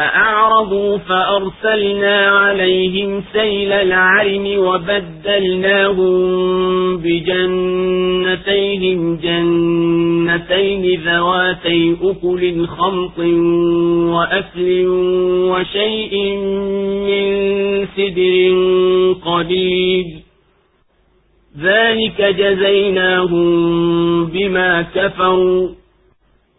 فأعرضوا فأرسلنا عليهم سيل العرم وبدلناهم بجنتيهم جنتين ذواتي أكل خمط وأكل وشيء من سدر قليل ذلك جزيناهم بما كفروا